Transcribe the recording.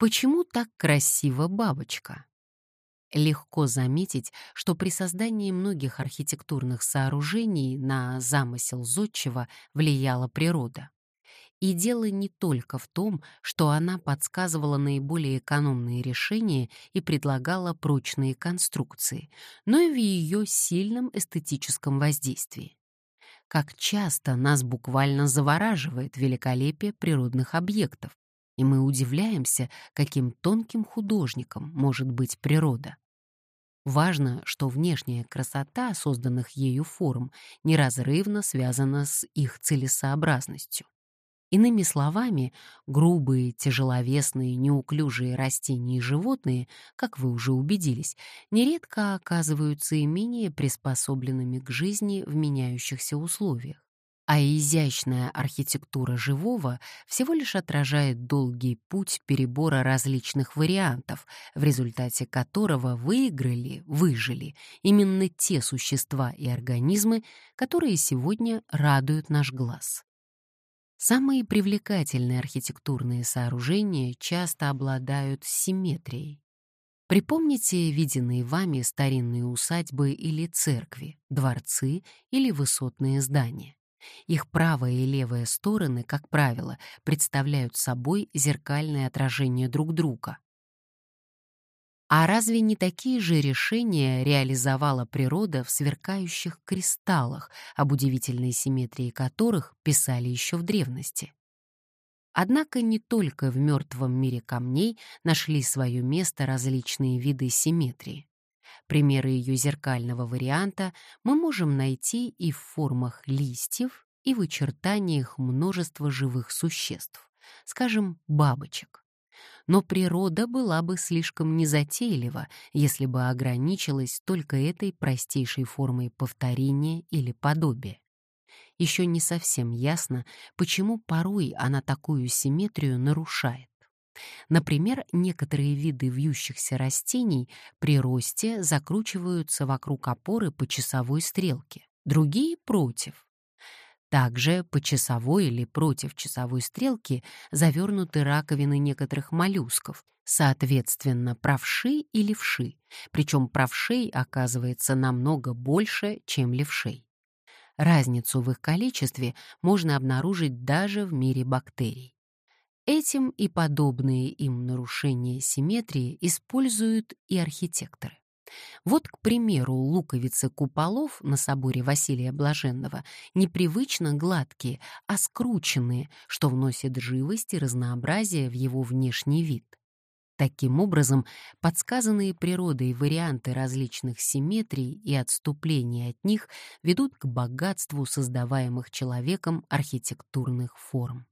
Почему так красива бабочка? Легко заметить, что при создании многих архитектурных сооружений на замысел зодчего влияла природа. И дело не только в том, что она подсказывала наиболее экономные решения и предлагала прочные конструкции, но и в ее сильном эстетическом воздействии. Как часто нас буквально завораживает великолепие природных объектов, и мы удивляемся, каким тонким художником может быть природа. Важно, что внешняя красота созданных ею форм неразрывно связана с их целесообразностью. Иными словами, грубые, тяжеловесные, неуклюжие растения и животные, как вы уже убедились, нередко оказываются и менее приспособленными к жизни в меняющихся условиях а изящная архитектура живого всего лишь отражает долгий путь перебора различных вариантов, в результате которого выиграли, выжили именно те существа и организмы, которые сегодня радуют наш глаз. Самые привлекательные архитектурные сооружения часто обладают симметрией. Припомните виденные вами старинные усадьбы или церкви, дворцы или высотные здания. Их правая и левая стороны, как правило, представляют собой зеркальное отражение друг друга. А разве не такие же решения реализовала природа в сверкающих кристаллах, об удивительной симметрии которых писали еще в древности? Однако не только в мертвом мире камней нашли свое место различные виды симметрии. Примеры ее зеркального варианта мы можем найти и в формах листьев, и в очертаниях множества живых существ, скажем, бабочек. Но природа была бы слишком незатейлива, если бы ограничилась только этой простейшей формой повторения или подобия. Еще не совсем ясно, почему порой она такую симметрию нарушает. Например, некоторые виды вьющихся растений при росте закручиваются вокруг опоры по часовой стрелке, другие — против. Также по часовой или против часовой стрелки завернуты раковины некоторых моллюсков, соответственно, правши и левши, причем правшей оказывается намного больше, чем левшей. Разницу в их количестве можно обнаружить даже в мире бактерий. Этим и подобные им нарушения симметрии используют и архитекторы. Вот, к примеру, луковицы куполов на соборе Василия Блаженного непривычно гладкие, а скрученные, что вносит живость и разнообразие в его внешний вид. Таким образом, подсказанные природой варианты различных симметрий и отступлений от них ведут к богатству создаваемых человеком архитектурных форм.